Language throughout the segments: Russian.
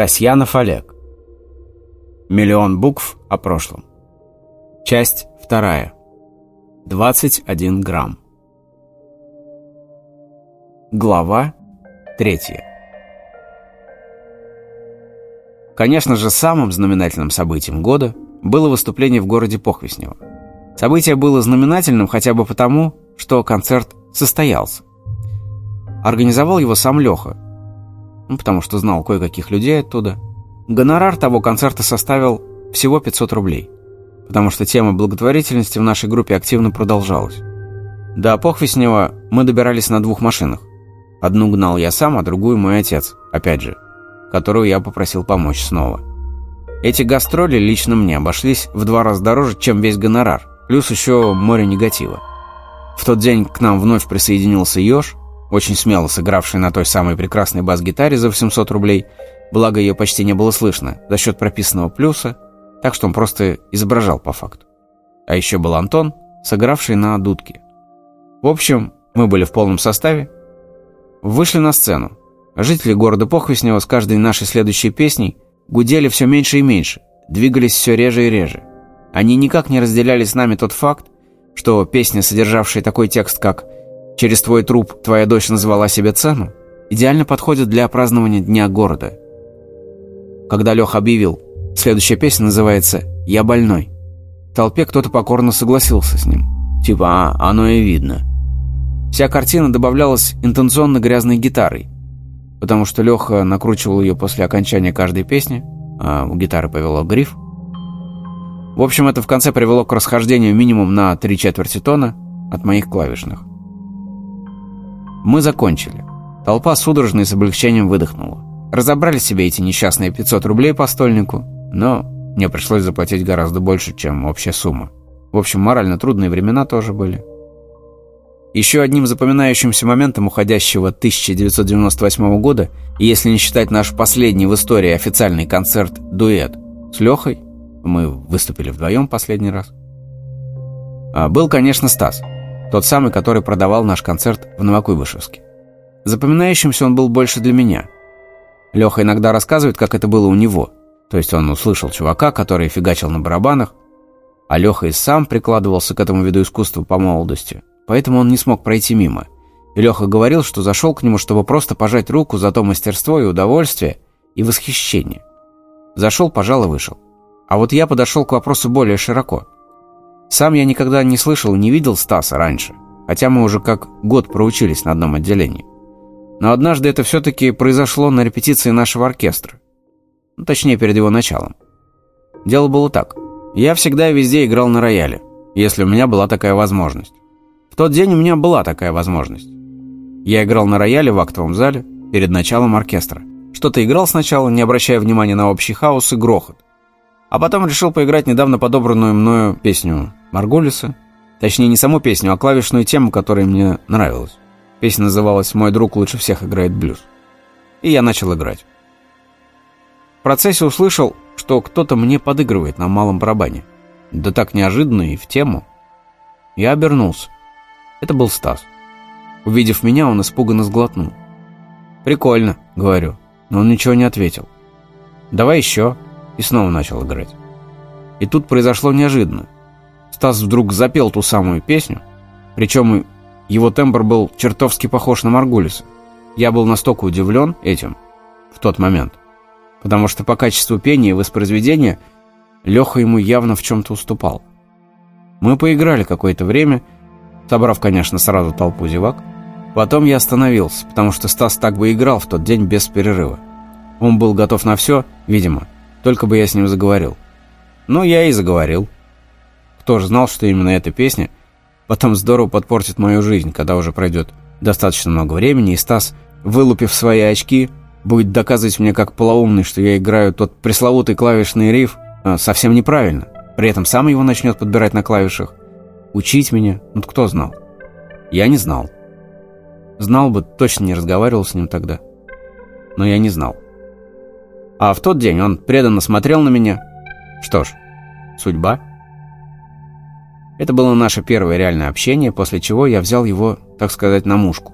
Касьянов Олег. Миллион букв о прошлом. Часть вторая. 21 грамм. Глава третья. Конечно же, самым знаменательным событием года было выступление в городе Похвеснево. Событие было знаменательным хотя бы потому, что концерт состоялся. Организовал его сам Леха, ну, потому что знал кое-каких людей оттуда. Гонорар того концерта составил всего 500 рублей, потому что тема благотворительности в нашей группе активно продолжалась. До Похвеснева мы добирались на двух машинах. Одну гнал я сам, а другую мой отец, опять же, которую я попросил помочь снова. Эти гастроли лично мне обошлись в два раза дороже, чем весь гонорар, плюс еще море негатива. В тот день к нам вновь присоединился Ёж, очень смело сыгравший на той самой прекрасной бас-гитаре за 800 рублей, благо ее почти не было слышно, за счет прописанного плюса, так что он просто изображал по факту. А еще был Антон, сыгравший на дудке. В общем, мы были в полном составе, вышли на сцену. Жители города Похвеснева с каждой нашей следующей песней гудели все меньше и меньше, двигались все реже и реже. Они никак не разделяли с нами тот факт, что песня, содержавшая такой текст, как Через твой труп твоя дочь назвала себе цену, идеально подходит для празднования Дня города. Когда Леха объявил, следующая песня называется «Я больной», в толпе кто-то покорно согласился с ним. Типа «А, оно и видно». Вся картина добавлялась интенционно грязной гитарой, потому что Леха накручивал ее после окончания каждой песни, а у гитары повело гриф. В общем, это в конце привело к расхождению минимум на три четверти тона от моих клавишных. Мы закончили. Толпа судорожно и с облегчением выдохнула. Разобрали себе эти несчастные 500 рублей по стольнику, но мне пришлось заплатить гораздо больше, чем общая сумма. В общем, морально трудные времена тоже были. Еще одним запоминающимся моментом уходящего 1998 года, если не считать наш последний в истории официальный концерт «Дуэт» с Лехой, мы выступили вдвоем последний раз, а был, конечно, Стас – тот самый, который продавал наш концерт в Новокуйбышевске. Запоминающимся он был больше для меня. Леха иногда рассказывает, как это было у него. То есть он услышал чувака, который фигачил на барабанах, а Леха и сам прикладывался к этому виду искусства по молодости, поэтому он не смог пройти мимо. И Леха говорил, что зашел к нему, чтобы просто пожать руку за то мастерство и удовольствие, и восхищение. Зашел, пожал и вышел. А вот я подошел к вопросу более широко – сам я никогда не слышал не видел Стаса раньше, хотя мы уже как год проучились на одном отделении. Но однажды это все-таки произошло на репетиции нашего оркестра. Ну, точнее, перед его началом. Дело было так. Я всегда и везде играл на рояле, если у меня была такая возможность. В тот день у меня была такая возможность. Я играл на рояле в актовом зале перед началом оркестра. Что-то играл сначала, не обращая внимания на общий хаос и грохот. А потом решил поиграть недавно подобранную мною песню Маргулиса. Точнее, не саму песню, а клавишную тему, которая мне нравилась. Песня называлась «Мой друг лучше всех играет блюз». И я начал играть. В процессе услышал, что кто-то мне подыгрывает на малом барабане. Да так неожиданно и в тему. Я обернулся. Это был Стас. Увидев меня, он испуганно сглотнул. «Прикольно», — говорю, но он ничего не ответил. «Давай еще», и снова начал играть. И тут произошло неожиданно. Стас вдруг запел ту самую песню, причем его тембр был чертовски похож на Маргулиса. Я был настолько удивлен этим в тот момент, потому что по качеству пения и воспроизведения Леха ему явно в чем-то уступал. Мы поиграли какое-то время, собрав, конечно, сразу толпу зевак. Потом я остановился, потому что Стас так бы играл в тот день без перерыва. Он был готов на все, видимо, только бы я с ним заговорил. Ну, я и заговорил. Кто же знал, что именно эта песня потом здорово подпортит мою жизнь, когда уже пройдет достаточно много времени, и Стас, вылупив свои очки, будет доказывать мне как полоумный, что я играю тот пресловутый клавишный риф а, совсем неправильно. При этом сам его начнет подбирать на клавишах. Учить меня? Ну, кто знал? Я не знал. Знал бы, точно не разговаривал с ним тогда. Но я не знал. А в тот день он преданно смотрел на меня. Что ж, судьба. Это было наше первое реальное общение, после чего я взял его, так сказать, на мушку.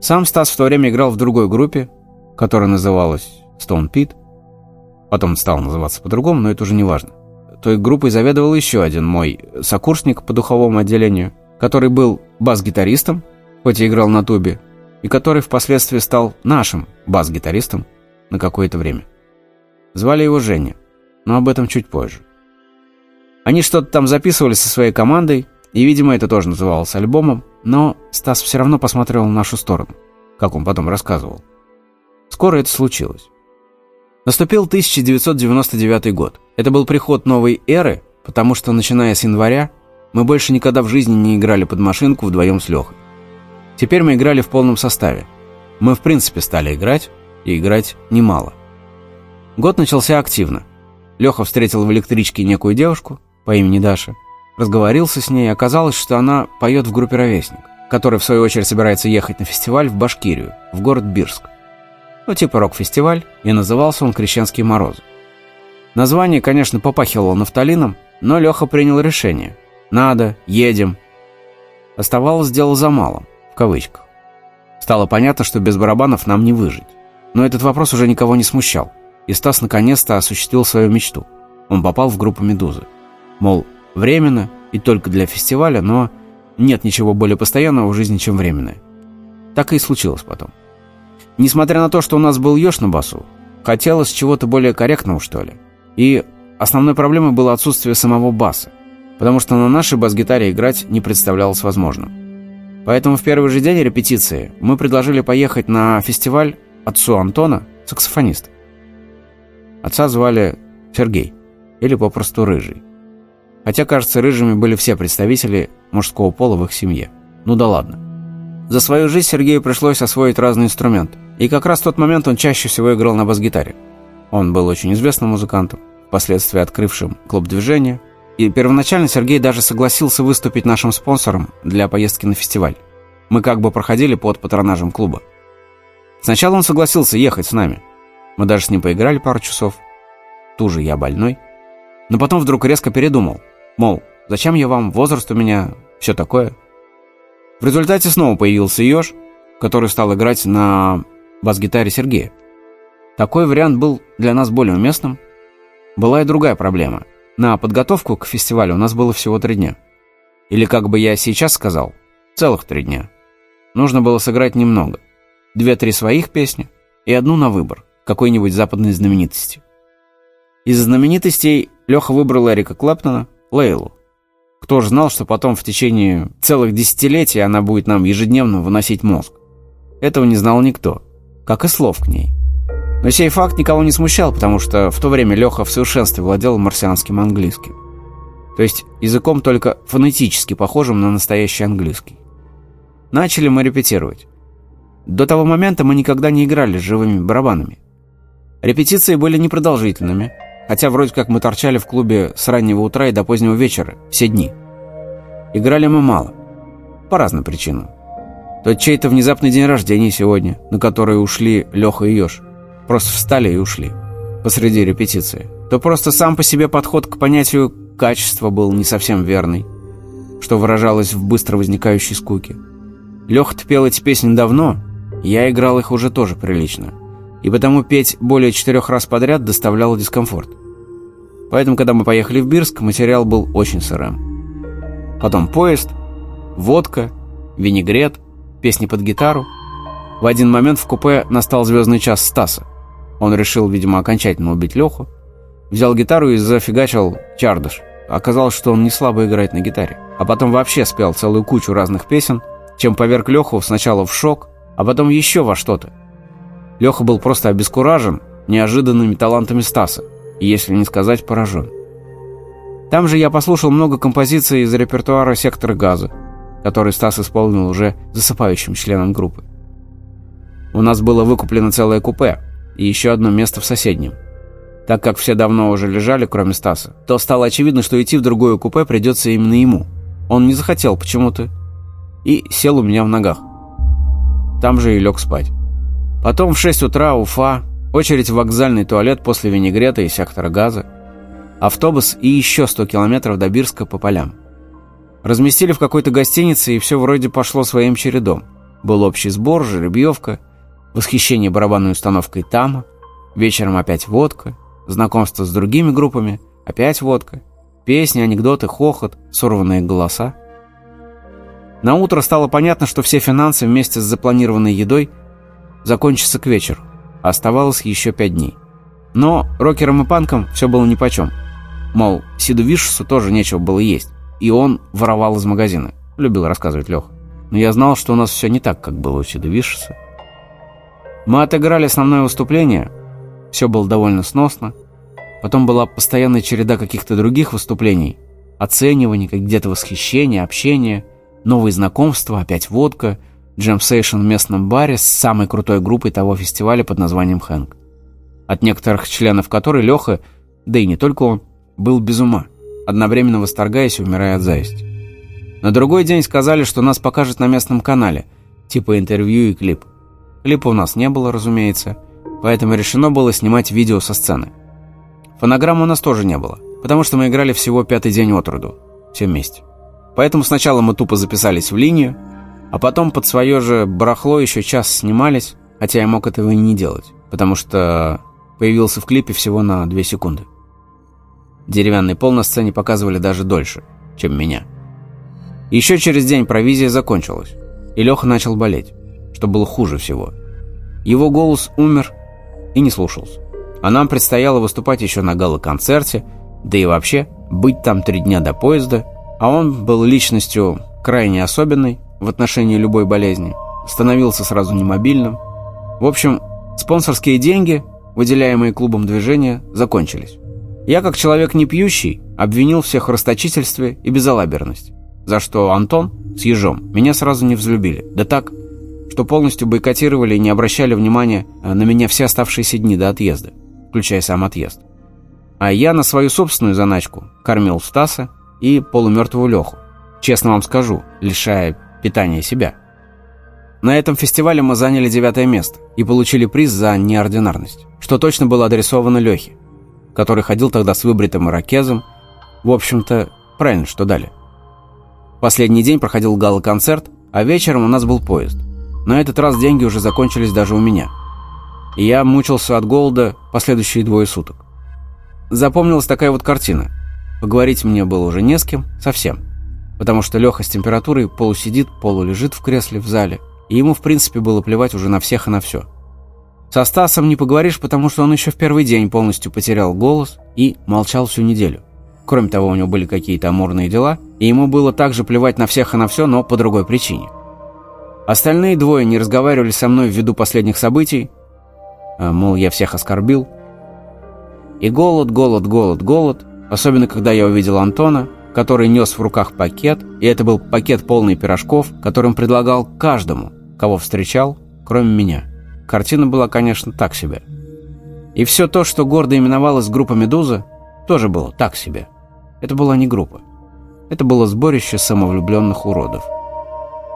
Сам Стас в то время играл в другой группе, которая называлась Stone Pit, потом стал называться по-другому, но это уже не важно. Той группой заведовал еще один мой сокурсник по духовому отделению, который был бас-гитаристом, хоть и играл на тубе, и который впоследствии стал нашим бас-гитаристом на какое-то время. Звали его Женя, но об этом чуть позже. Они что-то там записывали со своей командой, и, видимо, это тоже называлось альбомом, но Стас все равно посмотрел в нашу сторону, как он потом рассказывал. Скоро это случилось. Наступил 1999 год. Это был приход новой эры, потому что, начиная с января, мы больше никогда в жизни не играли под машинку вдвоем с Лехой. Теперь мы играли в полном составе. Мы в принципе стали играть, и играть немало. Год начался активно. Леха встретил в электричке некую девушку по имени Даша. Разговорился с ней, оказалось, что она поет в группе «Ровесник», который в свою очередь собирается ехать на фестиваль в Башкирию, в город Бирск. Ну, типа рок-фестиваль, и назывался он «Крещенские морозы». Название, конечно, попахивало нафталином, но Леха принял решение. «Надо, едем». Оставалось дело за малым, в кавычках. Стало понятно, что без барабанов нам не выжить. Но этот вопрос уже никого не смущал, и Стас наконец-то осуществил свою мечту. Он попал в группу «Медузы». Мол, временно и только для фестиваля, но нет ничего более постоянного в жизни, чем временное. Так и случилось потом. Несмотря на то, что у нас был еж на басу, хотелось чего-то более корректного, что ли. И основной проблемой было отсутствие самого баса, потому что на нашей бас-гитаре играть не представлялось возможным. Поэтому в первый же день репетиции мы предложили поехать на фестиваль отцу Антона, саксофониста. Отца звали Сергей, или попросту Рыжий. Хотя, кажется, рыжими были все представители мужского пола в их семье. Ну да ладно. За свою жизнь Сергею пришлось освоить разные инструменты. И как раз в тот момент он чаще всего играл на бас-гитаре. Он был очень известным музыкантом, впоследствии открывшим клуб движения. И первоначально Сергей даже согласился выступить нашим спонсором для поездки на фестиваль. Мы как бы проходили под патронажем клуба. Сначала он согласился ехать с нами. Мы даже с ним поиграли пару часов. Туже я больной. Но потом вдруг резко передумал. Мол, зачем я вам, возраст у меня, все такое. В результате снова появился Ёж, который стал играть на бас-гитаре Сергея. Такой вариант был для нас более уместным. Была и другая проблема. На подготовку к фестивалю у нас было всего три дня. Или, как бы я сейчас сказал, целых три дня. Нужно было сыграть немного. Две-три своих песни и одну на выбор, какой-нибудь западной знаменитости. Из знаменитостей Леха выбрал Эрика Клэптона, Лейлу. Кто же знал, что потом в течение целых десятилетий она будет нам ежедневно выносить мозг? Этого не знал никто, как и слов к ней. Но сей факт никого не смущал, потому что в то время Леха в совершенстве владел марсианским английским. То есть языком только фонетически похожим на настоящий английский. Начали мы репетировать. До того момента мы никогда не играли с живыми барабанами. Репетиции были непродолжительными – Хотя вроде как мы торчали в клубе с раннего утра и до позднего вечера, все дни. Играли мы мало. По разным причинам. То чей-то внезапный день рождения сегодня, на который ушли Леха и Ёж. Просто встали и ушли. Посреди репетиции. То просто сам по себе подход к понятию качества был не совсем верный, что выражалось в быстро возникающей скуке. Леха-то пел эти песни давно, я играл их уже тоже прилично и потому петь более четырех раз подряд доставляло дискомфорт. Поэтому, когда мы поехали в Бирск, материал был очень сырым. Потом поезд, водка, винегрет, песни под гитару. В один момент в купе настал звездный час Стаса. Он решил, видимо, окончательно убить Леху. Взял гитару и зафигачил чардыш. Оказалось, что он не слабо играет на гитаре. А потом вообще спел целую кучу разных песен, чем поверг Леху сначала в шок, а потом еще во что-то. Леха был просто обескуражен неожиданными талантами Стаса, если не сказать поражен. Там же я послушал много композиций из репертуара «Сектора газа», который Стас исполнил уже засыпающим членом группы. У нас было выкуплено целое купе и еще одно место в соседнем. Так как все давно уже лежали, кроме Стаса, то стало очевидно, что идти в другое купе придется именно ему. Он не захотел почему-то и сел у меня в ногах. Там же и лег спать. Потом в 6 утра Уфа, очередь в вокзальный туалет после винегрета и сектора газа, автобус и еще 100 километров до Бирска по полям. Разместили в какой-то гостинице, и все вроде пошло своим чередом. Был общий сбор, жеребьевка, восхищение барабанной установкой Тама, вечером опять водка, знакомство с другими группами, опять водка, песни, анекдоты, хохот, сорванные голоса. На утро стало понятно, что все финансы вместе с запланированной едой закончатся к вечеру, оставалось еще пять дней. Но рокерам и панкам все было нипочем. Мол, Сиду Вишесу тоже нечего было есть, и он воровал из магазина, любил рассказывать Леха. Но я знал, что у нас все не так, как было у Сиду Вишеса. Мы отыграли основное выступление, все было довольно сносно. Потом была постоянная череда каких-то других выступлений, оцениваний, где-то восхищение, общение, новые знакомства, опять водка, джем-сейшн в местном баре с самой крутой группой того фестиваля под названием «Хэнк», от некоторых членов которой Леха, да и не только он, был без ума, одновременно восторгаясь и умирая от зависти. На другой день сказали, что нас покажут на местном канале, типа интервью и клип. Клипа у нас не было, разумеется, поэтому решено было снимать видео со сцены. Фонограммы у нас тоже не было, потому что мы играли всего пятый день от роду, все вместе. Поэтому сначала мы тупо записались в линию, а потом под свое же барахло еще час снимались, хотя я мог этого и не делать, потому что появился в клипе всего на две секунды. Деревянный пол на сцене показывали даже дольше, чем меня. Еще через день провизия закончилась, и Леха начал болеть что было хуже всего. Его голос умер и не слушался. А нам предстояло выступать еще на гала-концерте, да и вообще быть там три дня до поезда, а он был личностью крайне особенной в отношении любой болезни, становился сразу немобильным. В общем, спонсорские деньги, выделяемые клубом движения, закончились. Я, как человек не пьющий, обвинил всех в расточительстве и безалаберности, за что Антон с ежом меня сразу не взлюбили. Да так, что полностью бойкотировали и не обращали внимания э, на меня все оставшиеся дни до отъезда, включая сам отъезд. А я на свою собственную заначку кормил Стаса и полумертвого Леху, честно вам скажу, лишая питания себя. На этом фестивале мы заняли девятое место и получили приз за неординарность, что точно было адресовано Лехе, который ходил тогда с выбритым ирокезом. В общем-то, правильно, что дали. Последний день проходил гала-концерт, а вечером у нас был поезд. На этот раз деньги уже закончились даже у меня. И я мучился от голода последующие двое суток. Запомнилась такая вот картина. Поговорить мне было уже не с кем, совсем. Потому что Леха с температурой полусидит, полулежит в кресле в зале. И ему, в принципе, было плевать уже на всех и на все. Со Стасом не поговоришь, потому что он еще в первый день полностью потерял голос и молчал всю неделю. Кроме того, у него были какие-то амурные дела, и ему было также плевать на всех и на все, но по другой причине. Остальные двое не разговаривали со мной ввиду последних событий, а, мол, я всех оскорбил. И голод, голод, голод, голод, особенно когда я увидел Антона, который нес в руках пакет, и это был пакет полный пирожков, которым предлагал каждому, кого встречал, кроме меня. Картина была, конечно, так себе. И все то, что гордо именовалось группа «Медуза», тоже было так себе. Это была не группа. Это было сборище самовлюбленных уродов.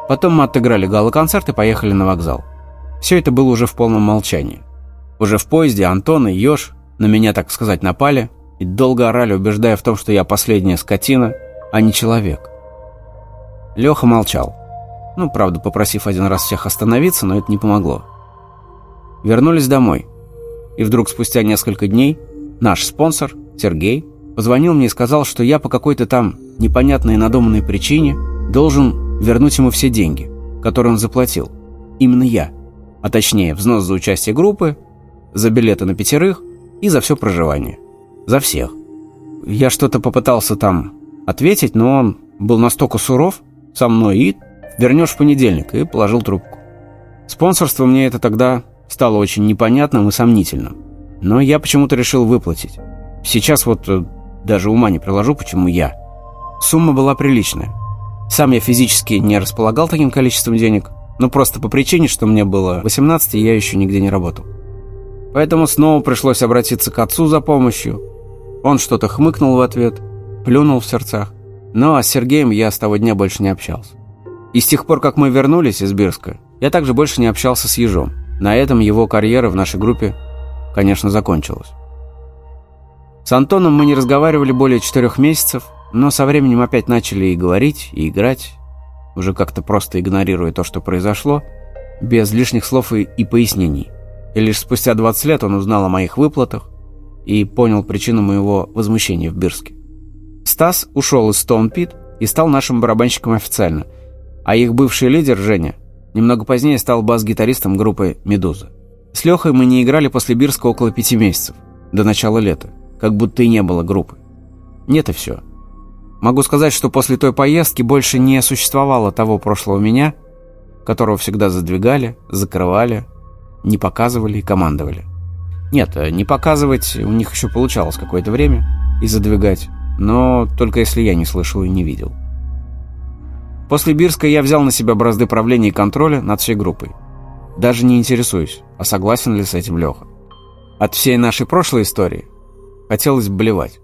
Потом мы отыграли гала-концерт и поехали на вокзал. Все это было уже в полном молчании. Уже в поезде Антон и Ёж на меня, так сказать, напали и долго орали, убеждая в том, что я последняя скотина, а не человек. Леха молчал. Ну, правда, попросив один раз всех остановиться, но это не помогло. Вернулись домой. И вдруг спустя несколько дней наш спонсор, Сергей, позвонил мне и сказал, что я по какой-то там непонятной и надуманной причине должен вернуть ему все деньги, которые он заплатил. Именно я. А точнее, взнос за участие группы, за билеты на пятерых и за все проживание. За всех. Я что-то попытался там ответить, но он был настолько суров со мной и вернешь в понедельник, и положил трубку. Спонсорство мне это тогда стало очень непонятным и сомнительным. Но я почему-то решил выплатить. Сейчас вот э, даже ума не приложу, почему я. Сумма была приличная. Сам я физически не располагал таким количеством денег, но просто по причине, что мне было 18, и я еще нигде не работал. Поэтому снова пришлось обратиться к отцу за помощью. Он что-то хмыкнул в ответ, плюнул в сердцах. А с Сергеем я с того дня больше не общался. И с тех пор, как мы вернулись из Бирска, я также больше не общался с Ежом. На этом его карьера в нашей группе, конечно, закончилась. С Антоном мы не разговаривали более четырех месяцев, но со временем опять начали и говорить, и играть, уже как-то просто игнорируя то, что произошло, без лишних слов и, и пояснений. И лишь спустя 20 лет он узнал о моих выплатах, и понял причину моего возмущения в Бирске. Стас ушел из Stone и стал нашим барабанщиком официально, а их бывший лидер, Женя, немного позднее стал бас-гитаристом группы «Медуза». С Лехой мы не играли после Бирска около пяти месяцев, до начала лета, как будто и не было группы. Нет и все. Могу сказать, что после той поездки больше не существовало того прошлого меня, которого всегда задвигали, закрывали, не показывали и командовали. Нет, не показывать у них еще получалось какое-то время и задвигать, но только если я не слышал и не видел. После Бирска я взял на себя бразды правления и контроля над всей группой. Даже не интересуюсь, а согласен ли с этим Леха. От всей нашей прошлой истории хотелось блевать.